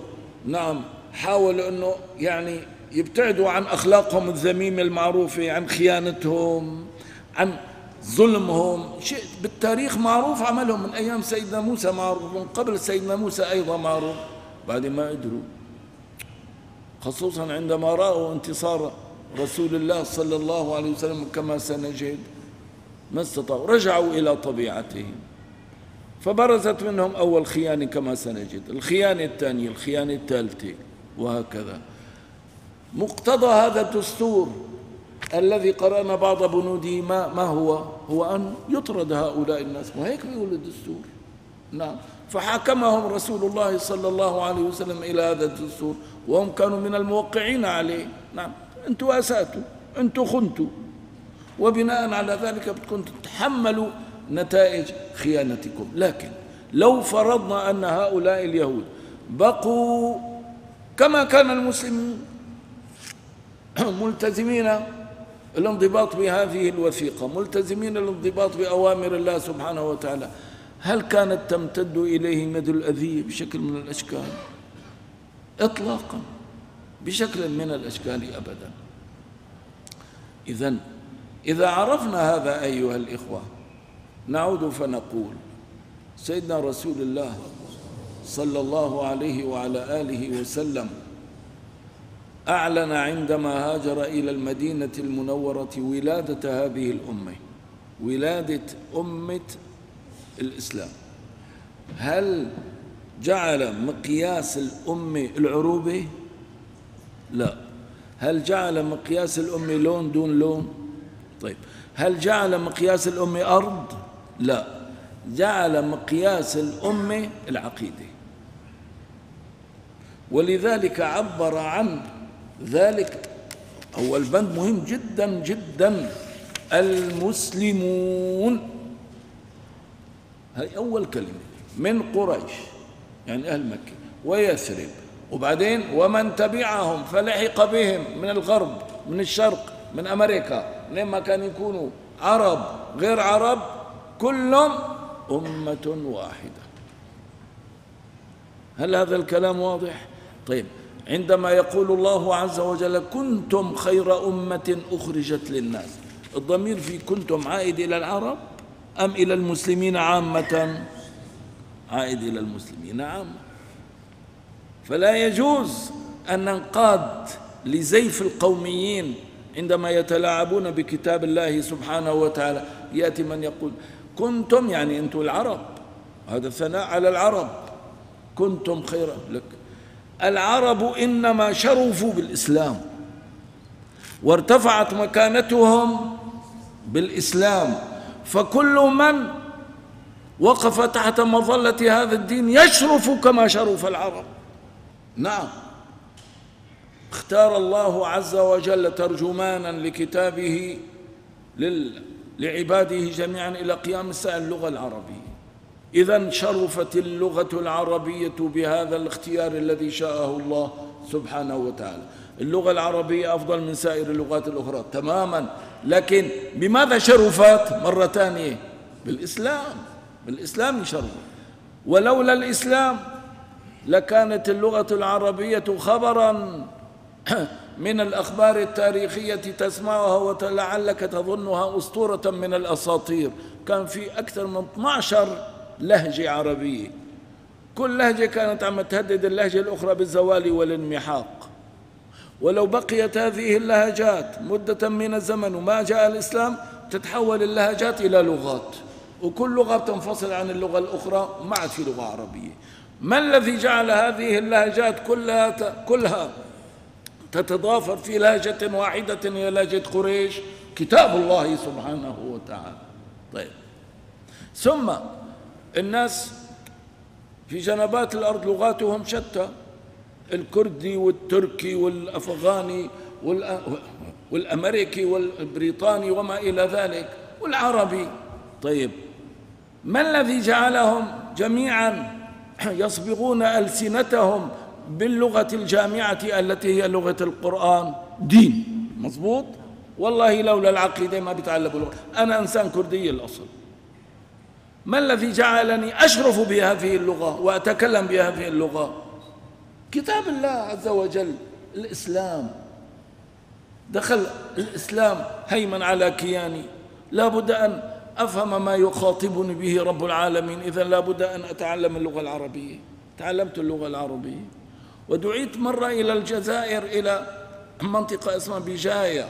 نعم حاولوا أنه يعني يبتعدوا عن أخلاقهم الذميمة المعروفة عن خيانتهم عن ظلمهم. شيء بالتاريخ معروف عملهم. من أيام سيدنا موسى معروف من قبل سيدنا موسى أيضا معروف. بعد ما قدروا خصوصا عندما رأوا انتصار رسول الله صلى الله عليه وسلم كما سنجد. ما استطاعوا رجعوا إلى طبيعتهم. فبرزت منهم أول خيانة كما سنجد الخيانة الثانية الخيانة الثالثة وهكذا. مقتضى هذا الدستور الذي قرأنا بعض بنوده ما, ما هو؟ هو أن يطرد هؤلاء الناس. وهيك بيقول الدستور؟ نعم. فحكمهم رسول الله صلى الله عليه وسلم إلى هذا الدستور وهم كانوا من الموقعين عليه. نعم. أنتم أساتوا أنتم خنتوا. وبناء على ذلك بدكم تتحملوا نتائج خيانتكم. لكن لو فرضنا أن هؤلاء اليهود بقوا كما كان المسلمون ملتزمين الانضباط بهذه الوثيقة ملتزمين الانضباط بأوامر الله سبحانه وتعالى هل كانت تمتد إليهم يد الأذية بشكل من الأشكال؟ إطلاقا بشكل من الأشكال أبدا. إذا إذا عرفنا هذا أيها الإخوة نعود فنقول سيدنا رسول الله صلى الله عليه وعلى آله وسلم أعلن عندما هاجر إلى المدينة المنورة ولادة هذه الأمة ولادة أمة الإسلام هل جعل مقياس الأمة العروبة؟ لا هل جعل مقياس الأمة لون دون لون؟ طيب هل جعل مقياس الأمة أرض؟ لا. جعل مقياس الأمة العقيدة. ولذلك عبر عن ذلك أول بند مهم جدا جدا. المسلمون. هاي أول كلمة. من قريش يعني أهل مكة. ويثرب. وبعدين ومن تبعهم فلحق بهم من الغرب من الشرق. من أمريكا لما كان يكونوا عرب غير عرب كلهم أمة واحدة. هل هذا الكلام واضح؟ طيب عندما يقول الله عز وجل كنتم خير أمة أخرجت للناس. الضمير في كنتم عائد إلى العرب أم إلى المسلمين عامة؟ عائد إلى المسلمين عامة. فلا يجوز أن ننقاد لزيف القوميين عندما يتلاعبون بكتاب الله سبحانه وتعالى يأتي من يقول كنتم يعني أنتم العرب. هذا ثناء على العرب. كنتم خير لك. العرب إنما شرفوا بالإسلام. وارتفعت مكانتهم بالإسلام. فكل من وقف تحت مظلة هذا الدين يشرف كما شرف العرب. نعم. اختار الله عز وجل ترجمانا لكتابه لعباده جميعا إلى قيام الساعة اللغة العربية. إذا شرفت اللغة العربية بهذا الاختيار الذي شاءه الله سبحانه وتعالى. اللغة العربية أفضل من سائر اللغات الأخرى تماما. لكن بماذا شرفت؟ مرة ثانية بالإسلام. بالإسلام شرف. ولولا الإسلام لكانت اللغة العربية خبرا. من الأخبار التاريخية تسمعها ولعلك تظنها أسطورة من الأساطير. كان في أكثر من 12 لهجة عربية. كل لهجة كانت عم تهدد اللهجة الأخرى بالزوال والانمحاق. ولو بقيت هذه اللهجات مدة من الزمن وما جاء الإسلام تتحول اللهجات إلى لغات. وكل لغة تنفصل عن اللغة الأخرى ما عاد في لغة عربية. ما الذي جعل هذه اللهجات كلها كلها تتضافر في لهجة واحدة هي لهجة قريش كتاب الله سبحانه وتعالى. طيب. ثم الناس في جنبات الأرض لغاتهم شتى. الكردي والتركي والأفغاني والأمريكي والبريطاني وما إلى ذلك والعربي. طيب. ما الذي جعلهم جميعا يصبغون ألسنتهم باللغة الجامعة التي هي لغة القرآن. دين. مضبوط؟ والله لولا العقيدة ما بيتعلموا اللغة أنا إنسان كردي الأصل. ما الذي جعلني أشرف بهذه اللغة وأتكلم بهذه اللغة؟ كتاب الله عز وجل الإسلام. دخل الإسلام هيمن على كياني. لا بد أن أفهم ما يخاطبني به رب العالمين. إذا لا بد أن أتعلم اللغة العربية. تعلمت اللغة العربية. ودعيت مرة إلى الجزائر إلى منطقة اسمها بجاية.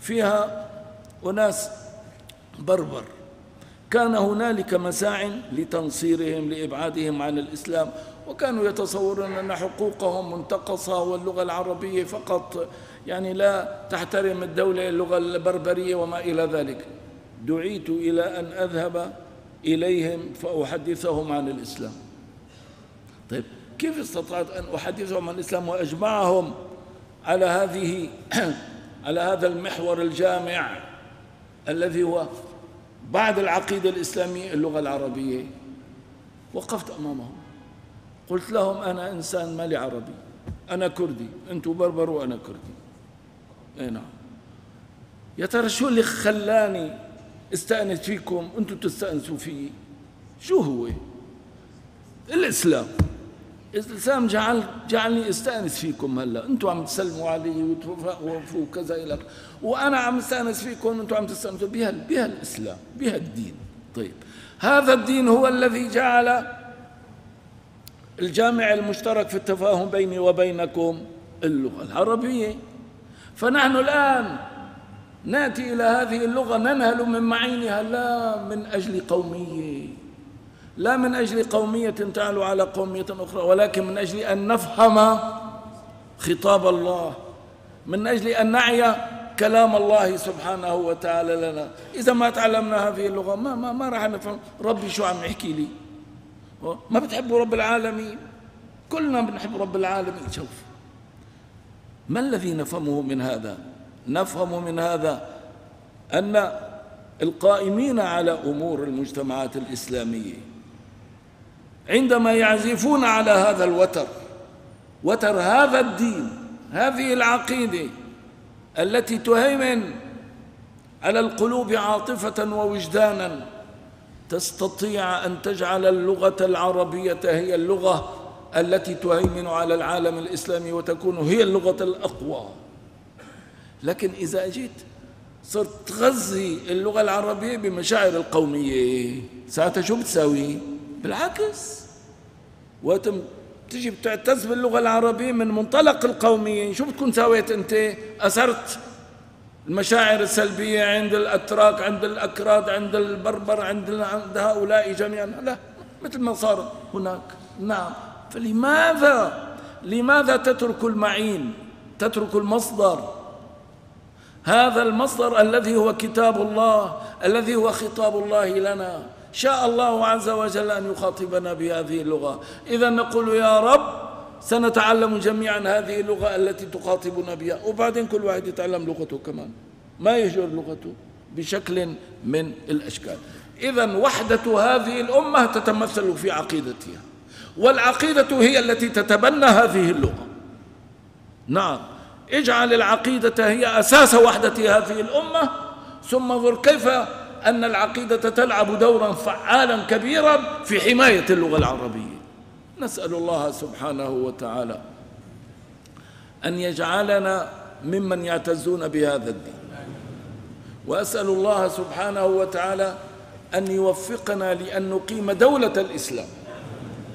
فيها أناس بربر. كان هنالك مساع لتنصيرهم لإبعادهم عن الإسلام وكانوا يتصورون أن حقوقهم منتقصة واللغة العربية فقط. يعني لا تحترم الدولة اللغة البربرية وما إلى ذلك. دعيت إلى أن أذهب إليهم فأحدثهم عن الإسلام. طيب كيف استطعت أن أحدثهم عن الإسلام وأجمعهم على هذه على هذا المحور الجامع الذي هو بعد العقيدة الإسلامية اللغة العربية؟ وقفت أمامهم. قلت لهم أنا إنسان مالي عربي. أنا كردي. أنتم بربر وأنا كردي. أي نعم. يا ترى شو اللي خلاني استأنس فيكم؟ أنتم تستأنسوا فيه شو هو؟ الإسلام. الإسلام جعل جعلني أستأنس فيكم هلا. أنتم عم تسلموا علي وتوقفوا وكذا إلى وأنا عم أستأنس فيكم وأنتم عم تستأنسوا بها بها الإسلام بها الدين. طيب. هذا الدين هو الذي جعل الجامع المشترك في التفاهم بيني وبينكم اللغة العربية. فنحن الآن نأتي إلى هذه اللغة ننهل من معينها لا من أجل قومية. لا من أجل قومية تعلو على قومية أخرى ولكن من أجل أن نفهم خطاب الله من أجل أن نعي كلام الله سبحانه وتعالى لنا. إذا ما تعلمنا هذه اللغة ما ما ما راح نفهم. ربي شو عم يحكي لي؟ ما بتحبوا رب العالمين؟ كلنا بنحب رب العالمين. شوف ما الذي نفهمه من هذا؟ نفهم من هذا أن القائمين على أمور المجتمعات الإسلامية عندما يعزفون على هذا الوتر وتر هذا الدين هذه العقيدة التي تهيمن على القلوب عاطفة ووجدانا تستطيع أن تجعل اللغة العربية هي اللغة التي تهيمن على العالم الإسلامي وتكون هي اللغة الأقوى لكن إذا أجيت صرت تغذي اللغة العربية بمشاعر القومية ساعتها شو بتساوي؟ بالعكس. وقت تجي بتعتز باللغة العربية من منطلق القومية شو بتكون سويت أنت؟ أثرت المشاعر السلبية عند الأتراك عند الأكراد عند البربر عند عند هؤلاء جميعا. لا مثل ما صار هناك. نعم. فلماذا؟ لماذا تترك المعين؟ تترك المصدر. هذا المصدر الذي هو كتاب الله الذي هو خطاب الله لنا. شاء الله عز وجل أن يخاطبنا بهذه اللغة. إذا نقول يا رب سنتعلم جميعا هذه اللغة التي تخاطبنا بها. وبعدين كل واحد يتعلم لغته كمان. ما يهجر لغته بشكل من الأشكال. إذا وحدة هذه الأمة تتمثل في عقيدتها. والعقيدة هي التي تتبنى هذه اللغة. نعم. اجعل العقيدة هي أساس وحدة هذه الأمة. ثم انظر كيف أن العقيدة تلعب دورا فعالا كبيرا في حماية اللغة العربية. نسأل الله سبحانه وتعالى أن يجعلنا ممن يعتزون بهذا الدين. وأسأل الله سبحانه وتعالى أن يوفقنا لأن نقيم دولة الإسلام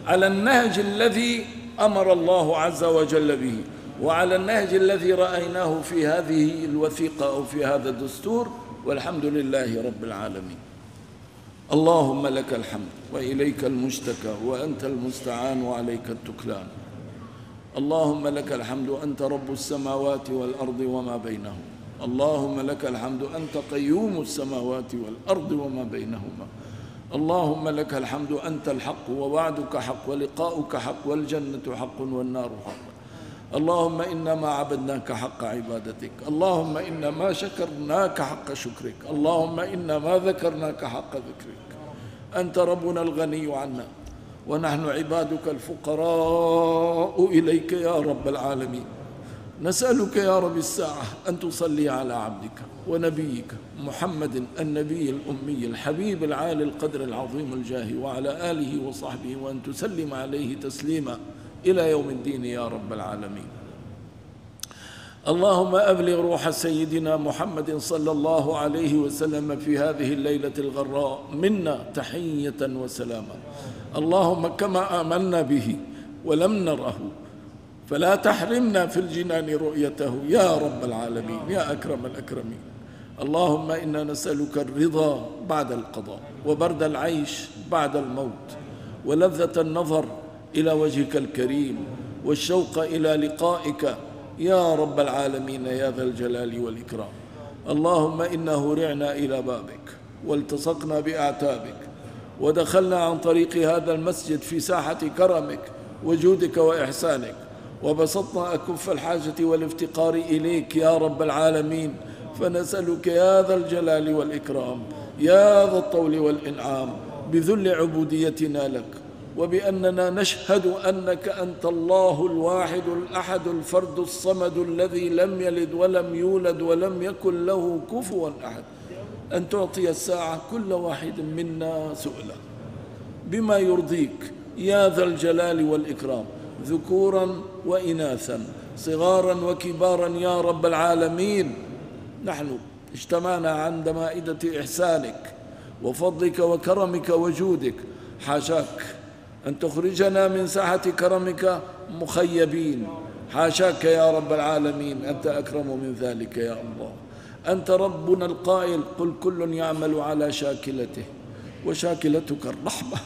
على النهج الذي أمر الله عز وجل به وعلى النهج الذي رأيناه في هذه الوثيقة أو في هذا الدستور. والحمد لله رب العالمين. اللهم لك الحمد وإليك المشتكى وأنت المستعان وعليك التكلان. اللهم لك الحمد أنت رب السماوات والأرض وما بينهما. اللهم لك الحمد أنت قيوم السماوات والأرض وما بينهما. اللهم لك الحمد أنت الحق ووعدك حق ولقاؤك حق والجنة حق والنار حق. اللهم إنما عبدناك حق عبادتك. اللهم إنما شكرناك حق شكرك. اللهم إنما ذكرناك حق ذكرك. أنت ربنا الغني عنا. ونحن عبادك الفقراء إليك يا رب العالمين. نسألك يا رب الساعة أن تصلي على عبدك ونبيك محمد النبي الأمي الحبيب العالي القدر العظيم الجاه وعلى آله وصحبه وأن تسلم عليه تسليما. إلى يوم الدين يا رب العالمين. اللهم أبلغ روح سيدنا محمد صلى الله عليه وسلم في هذه الليلة الغراء منا تحية وسلاما. اللهم كما آمنا به ولم نره فلا تحرمنا في الجنان رؤيته يا رب العالمين يا أكرم الأكرمين. اللهم إنا نسألك الرضا بعد القضاء وبرد العيش بعد الموت ولذة النظر إلى وجهك الكريم والشوق إلى لقائك. يا رب العالمين يا ذا الجلال والإكرام. اللهم إنا هرعنا إلى بابك والتصقنا بأعتابك ودخلنا عن طريق هذا المسجد في ساحة كرمك وجودك وإحسانك. وبسطنا أكف الحاجة والافتقار إليك يا رب العالمين. فنسألك يا ذا الجلال والإكرام يا ذا الطول والإنعام بذل عبوديتنا لك. وبأننا نشهد أنك أنت الله الواحد الأحد الفرد الصمد الذي لم يلد ولم يولد ولم يكن له كفوا أحد. أن تعطي الساعة كل واحد منا سؤلا بما يرضيك يا ذا الجلال والإكرام ذكورا وإناثا صغارا وكبارا يا رب العالمين. نحن اجتمعنا عند مائدة إحسانك وفضلك وكرمك وجودك. حاشاك. أن تخرجنا من ساحة كرمك مخيبين. حاشاك يا رب العالمين. أنت أكرم من ذلك يا الله. أنت ربنا القائل. قل كل يعمل على شاكلته. وشاكلتك الرحمة.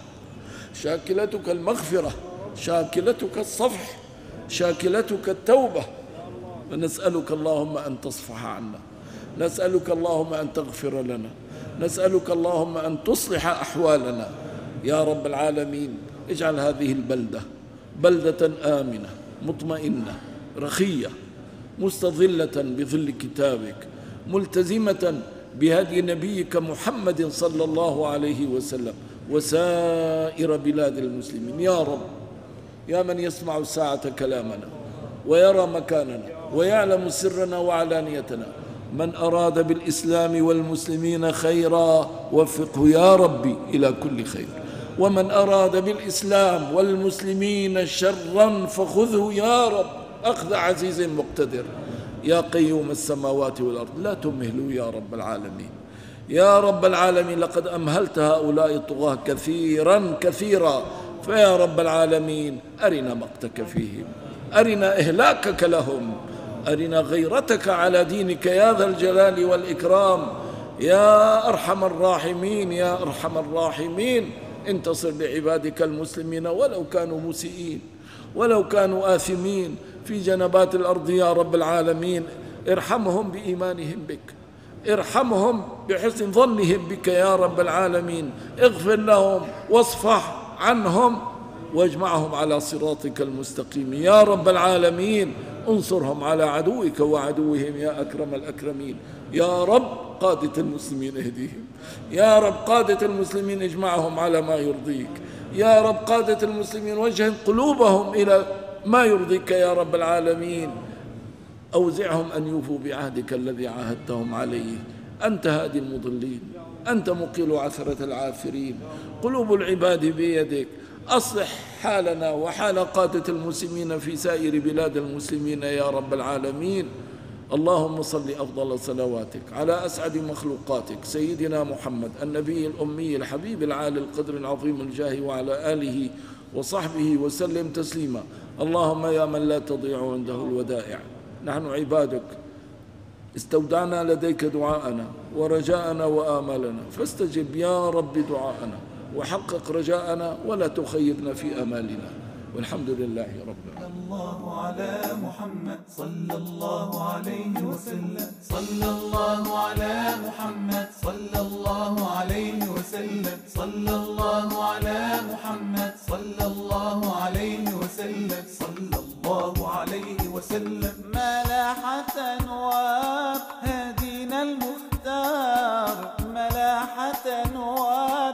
شاكلتك المغفرة. شاكلتك الصفح. شاكلتك التوبة. ونسألك اللهم أن تصفح عنا. نسألك اللهم أن تغفر لنا. نسألك اللهم أن تصلح أحوالنا. يا رب العالمين. اجعل هذه البلدة بلدة آمنة مطمئنة رخية مستظلة بظل كتابك ملتزمة بهدي نبيك محمد صلى الله عليه وسلم وسائر بلاد المسلمين. يا رب يا من يسمع الساعة كلامنا ويرى مكاننا ويعلم سرنا وعلانيتنا من أراد بالإسلام والمسلمين خيرا وفقه يا ربي إلى كل خير. ومن أراد بالإسلام والمسلمين شرا فخذه يا رب. أخذ عزيز مقتدر. يا قيوم السماوات والأرض لا تمهلوا يا رب العالمين. يا رب العالمين لقد أمهلت هؤلاء الطغاة كثيرا كثيرا. فيا رب العالمين أرنا مقتك فيهم. أرنا إهلاكك لهم. أرنا غيرتك على دينك يا ذا الجلال والإكرام. يا أرحم الراحمين يا أرحم الراحمين. انتصر لعبادك المسلمين ولو كانوا مسيئين ولو كانوا آثمين في جنبات الأرض يا رب العالمين. ارحمهم بإيمانهم بك ارحمهم بحسن ظنهم بك يا رب العالمين. اغفر لهم واصفح عنهم واجمعهم على صراطك المستقيم يا رب العالمين. انصرهم على عدوك وعدوهم يا أكرم الأكرمين. يا رب قادة المسلمين اهديهم. يا رب قادة المسلمين اجمعهم على ما يرضيك. يا رب قادة المسلمين وجه قلوبهم إلى ما يرضيك يا رب العالمين. أوزعهم أن يوفوا بعهدك الذي عاهدتهم عليه. أنت هادي المضلين. أنت مقيل عثرة العاثرين. قلوب العباد بيدك. أصلح حالنا وحال قادة المسلمين في سائر بلاد المسلمين يا رب العالمين. اللهم صل أفضل صلواتك على أسعد مخلوقاتك سيدنا محمد النبي الأمي الحبيب العالي القدر العظيم الجاه وعلى آله وصحبه وسلم تسليما. اللهم يا من لا تضيع عنده الودائع. نحن عبادك. استودعنا لديك دعاءنا ورجاءنا وآمالنا. فاستجب يا رب دعاءنا وحقق رجاءنا ولا تخيبنا في أمالنا. والحمد لله رب العالمين. الله على محمد صلى الله عليه وسلم. صلى الله على محمد صلى الله عليه وسلم. صلى الله على محمد صلى الله عليه وسلم. صلى الله عليه وسلم. ملاحة أنوار هدينا المختار. ملاحة أنوار